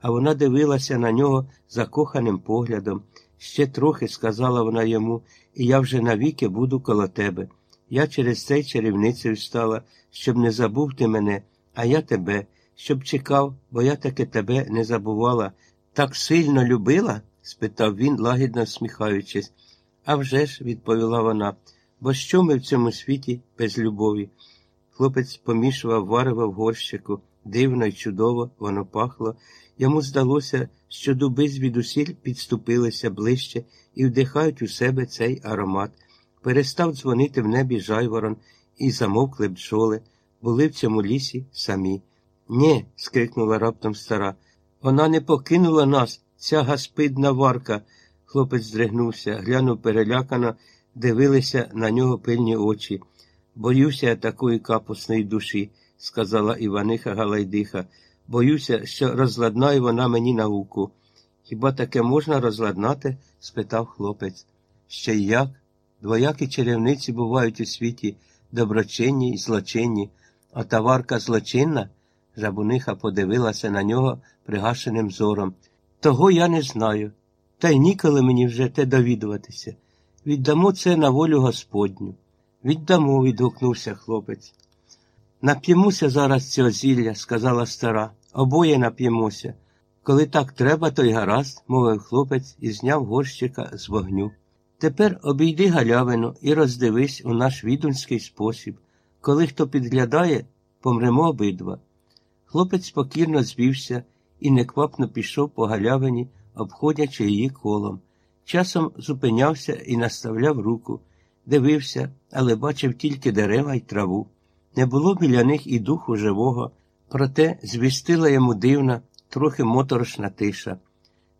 а вона дивилася на нього закоханим поглядом. Ще трохи, сказала вона йому, і я вже навіки буду коло тебе. Я через цей чарівницею стала, щоб не забув ти мене, а я тебе, щоб чекав, бо я таки тебе не забувала. Так сильно любила? спитав він, лагідно всміхаючись. «А вже ж», – відповіла вона, бо що ми в цьому світі без любові? Хлопець помішував варево в горщику, дивно й чудово воно пахло. Йому здалося, що дуби звідусіль підступилися ближче і вдихають у себе цей аромат. Перестав дзвонити в небі жайворон і замовкли бджоли, були в цьому лісі самі. Нє, скрикнула раптом стара. Вона не покинула нас, ця гаспидна варка. Хлопець здригнувся, глянув перелякано, дивилися на нього пильні очі. Боюся такої капусної душі, сказала Іваниха Галайдиха. Боюся, що розладнає вона мені науку. Хіба таке можна розладнати? спитав хлопець. Ще й як? Двоякі чарівниці бувають у світі доброчинні й злочинні, а таварка злочинна? Жабуниха подивилася на нього пригашеним зором. Того я не знаю, та й ніколи мені вже те довідуватися. Віддамо це на волю Господню. Віддамо, відгукнувся хлопець. Нап'ємося зараз цього зілля, сказала стара. Обоє нап'ємося. Коли так треба, то й гаразд, мовив хлопець і зняв горщика з вогню. Тепер обійди галявину і роздивись у наш відунський спосіб. Коли хто підглядає, помремо обидва. Хлопець покірно звівся і неквапно пішов по галявині, обходячи її колом. Часом зупинявся і наставляв руку, дивився, але бачив тільки дерева й траву. Не було біля них і духу живого, проте звістила йому дивна, трохи моторошна тиша.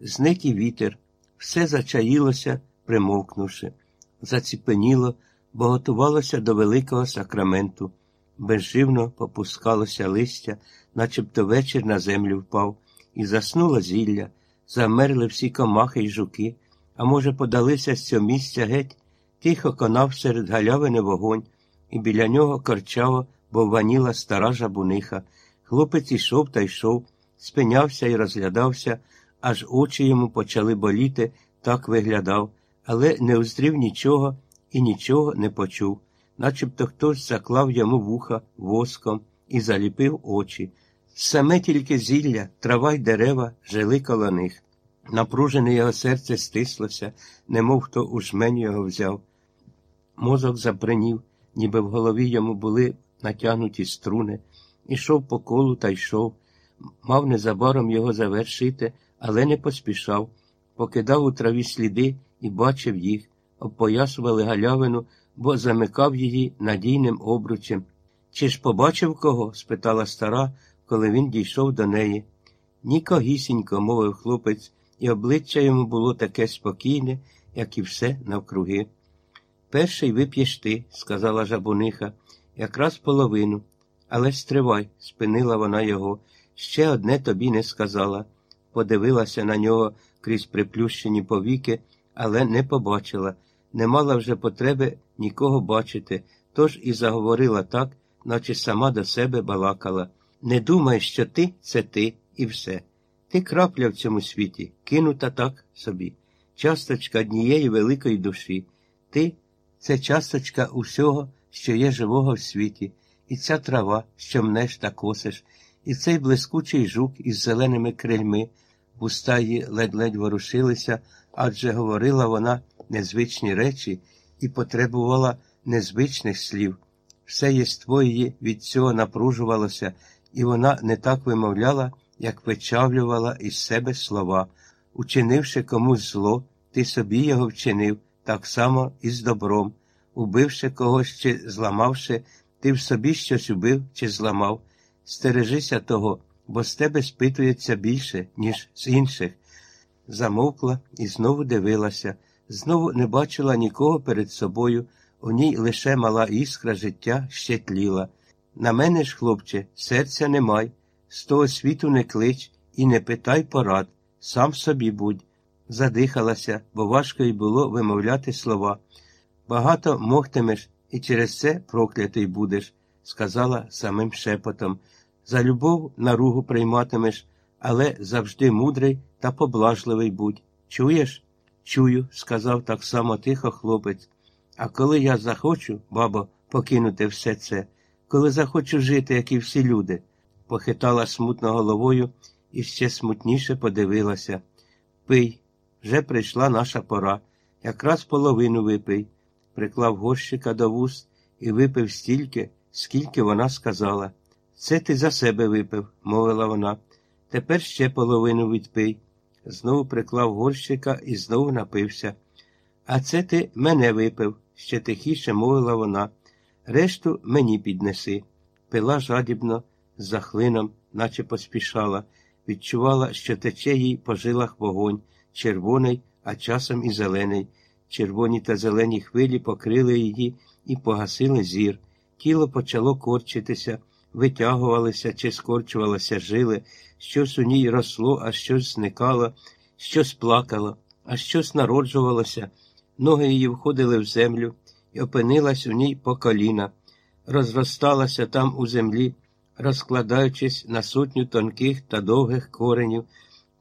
Зник і вітер, все зачаїлося, примовкнувши, заціпеніло, бо готувалося до великого сакраменту. Безживно попускалося листя, начебто вечір на землю впав, і заснуло зілля, замерли всі комахи й жуки, а може, подалися з цього місця геть, тихо конав серед галявини вогонь, і біля нього корчаво бовваніла стара жабуниха. Хлопець ішов та йшов, спинявся і розглядався, аж очі йому почали боліти, так виглядав, але не уздрів нічого і нічого не почув, начебто хтось заклав йому вуха воском і заліпив очі. Саме тільки зілля, трава й дерева жили коло них. Напружене його серце стислося, немов хто у жмень його взяв. Мозок запринів, ніби в голові йому були натягнуті струни, ішов по колу та йшов, мав незабаром його завершити, але не поспішав, покидав у траві сліди і бачив їх, обпоясували галявину, бо замикав її надійним обручем. Чи ж побачив кого? спитала стара, коли він дійшов до неї. Нікогісінько, мовив хлопець, і обличчя йому було таке спокійне, як і все навкруги. Перший вип'єш ти, сказала жабуниха, якраз половину. Але стривай, спинила вона його. Ще одне тобі не сказала. Подивилася на нього крізь приплющені повіки, але не побачила, не мала вже потреби нікого бачити, тож і заговорила так, наче сама до себе балакала. Не думай, що ти це ти і все. Ти крапля в цьому світі, кинута так собі, часточка однієї великої душі. Ти це часточка усього, що є живого в світі, і ця трава, що мнеш та косиш, і цей блискучий жук із зеленими крильми, вуста її ледь-ледь ворушилися, адже говорила вона незвичні речі і потребувала незвичних слів. Все єство її від цього напружувалося, і вона не так вимовляла, як вичавлювала із себе слова. Учинивши комусь зло, ти собі його вчинив, так само і з добром. Убивши когось чи зламавши, ти в собі щось убив чи зламав. Стережися того, бо з тебе спитується більше, ніж з інших. Замовкла і знову дивилася, знову не бачила нікого перед собою, у ній лише мала іскра життя ще тліла. На мене ж, хлопче, серця немай, з того світу не клич і не питай порад, сам собі будь. Задихалася, бо важко й було вимовляти слова. Багато могтимеш і через це проклятий будеш, сказала самим шепотом. За любов наругу прийматимеш, але завжди мудрий та поблажливий будь. Чуєш? Чую, сказав так само тихо хлопець. А коли я захочу, бабо, покинути все це, коли захочу жити, як і всі люди, похитала смутно головою і ще смутніше подивилася. Пий, вже прийшла наша пора. Якраз половину випий, приклав горщика до вуст і випив стільки, скільки вона сказала. Це ти за себе випив, мовила вона. Тепер ще половину відпий. Знову приклав горщика і знову напився. А це ти мене випив, ще тихіше мовила вона. Решту мені піднеси. Пила жадібно, з захлином, наче поспішала, відчувала, що тече їй по жилах вогонь, червоний, а часом і зелений. Червоні та зелені хвилі покрили її і погасили зір. Тіло почало корчитися, витягувалися чи скорчувалися жили, щось у ній росло, а щось зникало, щось плакало, а щось народжувалося. Ноги її входили в землю і опинилась у ній по коліна, розросталася там у землі, розкладаючись на сотню тонких та довгих коренів,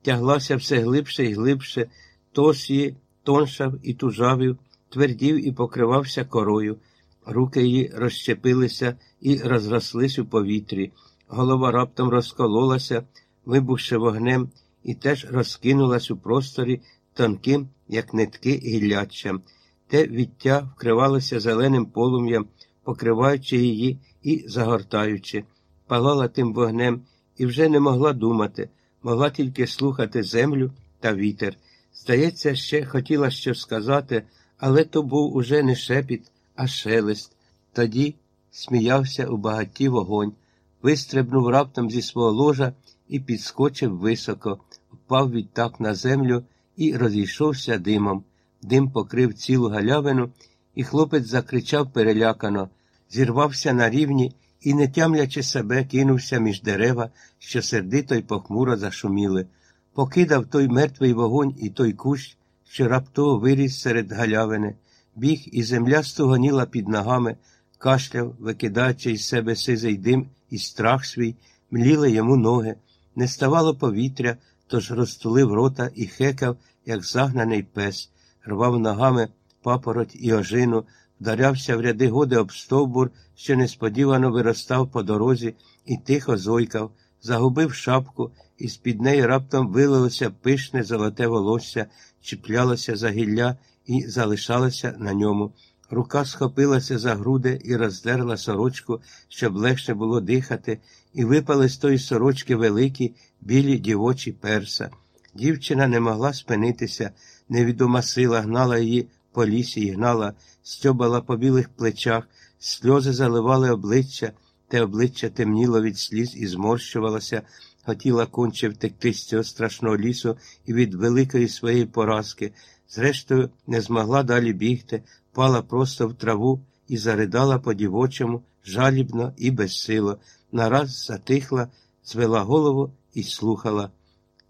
тяглася все глибше і глибше, тос її тоншав і тужавів, твердів і покривався корою. Руки її розщепилися і розрослись у повітрі. Голова раптом розкололася, вибухши вогнем, і теж розкинулась у просторі тонким, як нитки гілляччям. Те відтя вкривалося зеленим полум'ям, покриваючи її і загортаючи, палала тим вогнем і вже не могла думати, могла тільки слухати землю та вітер. Здається, ще хотіла щось сказати, але то був уже не шепіт, а шелест. Тоді сміявся у багаті вогонь, вистрибнув раптом зі свого ложа і підскочив високо, впав відтак на землю і розійшовся димом. Дим покрив цілу галявину, і хлопець закричав перелякано, зірвався на рівні і, не тямлячи себе, кинувся між дерева, що сердито й похмуро зашуміли. Покидав той мертвий вогонь і той кущ, що раптово виріс серед галявини, біг, і земля стугоніла під ногами, кашляв, викидаючи із себе сизий дим і страх свій, мліли йому ноги, не ставало повітря, тож розтулив рота і хекав, як загнаний пес, рвав ногами папороть і ожину, вдарявся в ряди годи об стовбур, що несподівано виростав по дорозі, і тихо зойкав, загубив шапку, і з під неї раптом вилилося пишне золоте волосся, чіплялося за гілля і залишалося на ньому. Рука схопилася за груди і роздерла сорочку, щоб легше було дихати, і випали з тої сорочки великі білі дівочі перса. Дівчина не могла спинитися, невідома сила гнала її по лісі гнала, стьобала по білих плечах, сльози заливали обличчя, те обличчя темніло від сліз і зморщувалося, хотіла конче втекти з цього страшного лісу і від великої своєї поразки. Зрештою, не змогла далі бігти, пала просто в траву і заридала по дівочому, жалібно і безсило. Нараз затихла, звела голову і слухала.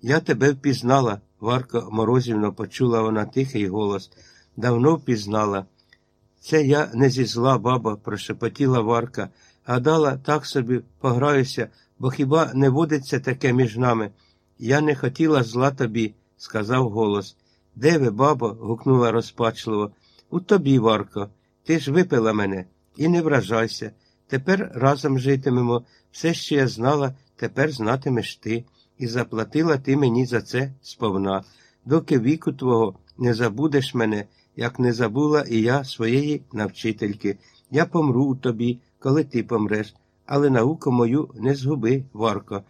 Я тебе впізнала, Варко морозівно почула вона тихий голос. Давно впізнала. Це я не зі зла, баба, прошепотіла Варка, гадала, так собі пограюся, бо хіба не водиться таке між нами? Я не хотіла зла тобі, сказав голос. Де ви, бабо? гукнула розпачливо. У тобі, Варко, ти ж випила мене і не вражайся. Тепер разом житимемо. Все, що я знала, тепер знатимеш ти, і заплатила ти мені за це сповна. Доки віку твого не забудеш мене, як не забула і я своєї навчительки. Я помру тобі, коли ти помреш, але науку мою не згуби, Варко.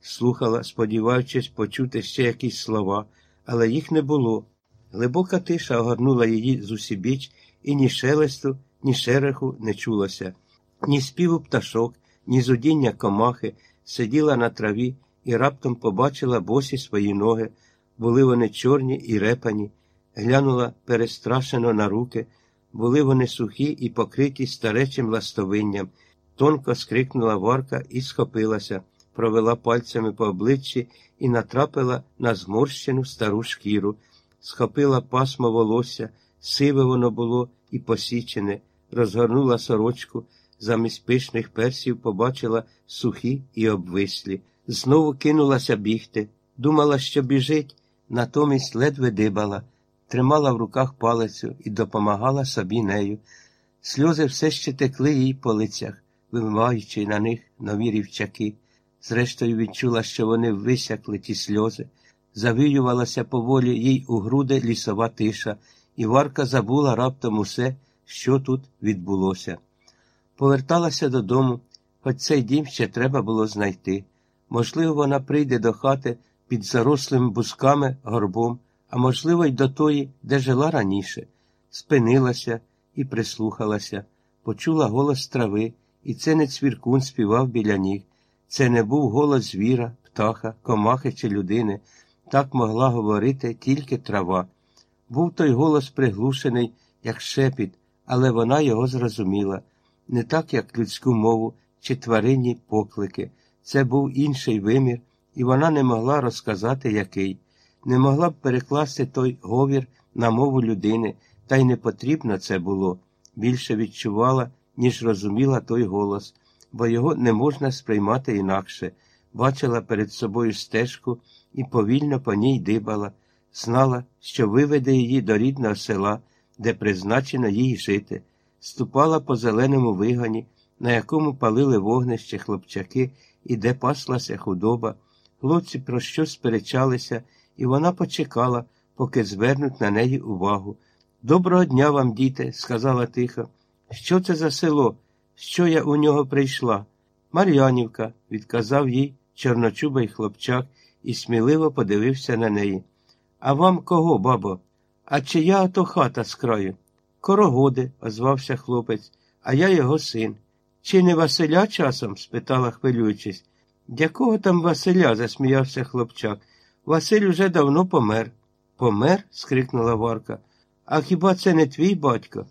Слухала, сподіваючись почути ще якісь слова, але їх не було. Глибока тиша огорнула її з усібіч, і ні шелесту, ні шереху не чулося, ні співу пташок, ні зудіння комахи, сиділа на траві і раптом побачила босі свої ноги. Були вони чорні і репані, глянула перестрашено на руки, були вони сухі і покриті старечим ластовинням. Тонко скрикнула варка і схопилася, провела пальцями по обличчі і натрапила на зморщену стару шкіру, схопила пасмо волосся, сиве воно було і посічене, розгорнула сорочку, замість пишних персів побачила сухі і обвислі. знову кинулася бігти, думала, що біжить, натомість ледве дибала, тримала в руках палицю і допомагала собі нею. Сльози все ще текли їй по лицях, вимиваючи на них нові рівчаки. Зрештою відчула, що вони висякли ті сльози. Завіювалася поволі їй у груди лісова тиша, і Варка забула раптом усе, що тут відбулося. Поверталася додому, хоч цей дім ще треба було знайти. Можливо, вона прийде до хати під зарослими бусками горбом, а можливо, й до тої, де жила раніше. Спинилася і прислухалася, почула голос трави, і це не цвіркун співав біля ніг. Це не був голос звіра, птаха, комахи чи людини. Так могла говорити тільки трава. Був той голос приглушений, як шепіт, але вона його зрозуміла не так, як людську мову чи тваринні поклики. Це був інший вимір, і вона не могла розказати, який, не могла б перекласти той говір на мову людини, та й не потрібно це було. Більше відчувала, ніж розуміла той голос, бо його не можна сприймати інакше. Бачила перед собою стежку і повільно по ній дибала, знала, що виведе її до рідного села, де призначено їй жити, ступала по зеленому вигані, на якому палили вогнище хлопчаки і де паслася худоба. Хлопці про щось сперечалися, і вона почекала, поки звернуть на неї увагу. Доброго дня вам, діти, сказала тихо. Що це за село? Що я у нього прийшла? Мар'янівка, відказав їй чорночубий хлопчак і сміливо подивився на неї. А вам кого, бабо? А чия ото хата з краю? Корогоди, озвався хлопець, а я його син. Чи не Василя часом? спитала, хвилюючись. Якого там Василя? засміявся хлопчак. Василь уже давно помер. Помер? скрикнула Варка. А хіба це не твій батько?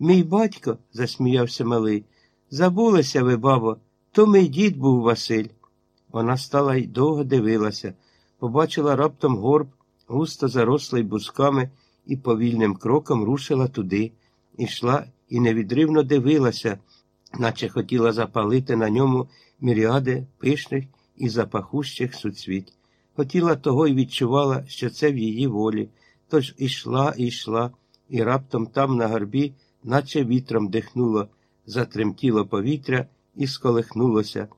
Мій батько, засміявся малий. Забулися ви, бабо, то мій дід був Василь. Вона стала й довго дивилася, побачила раптом горб, густо зарослий бусками, і повільним кроком рушила туди, ішла і невідривно дивилася, наче хотіла запалити на ньому міріади пишних і запахущих суцвіть. Хотіла того і відчувала, що це в її волі, тож ішла і йшла, і раптом там на горбі, наче вітром дихнуло, затремтіло повітря і сколихнулося.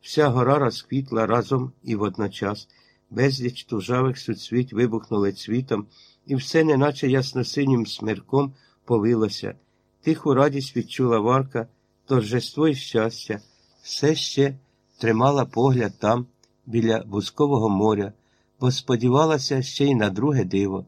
Вся гора розквітла разом і водночас, безліч тужавих суцвіть вибухнули цвітом, і все, неначе ясносинім смирком, повилося. Тиху радість відчула Варка, торжество і щастя, все ще тримала погляд там, біля вузкового моря, бо сподівалася ще й на друге диво.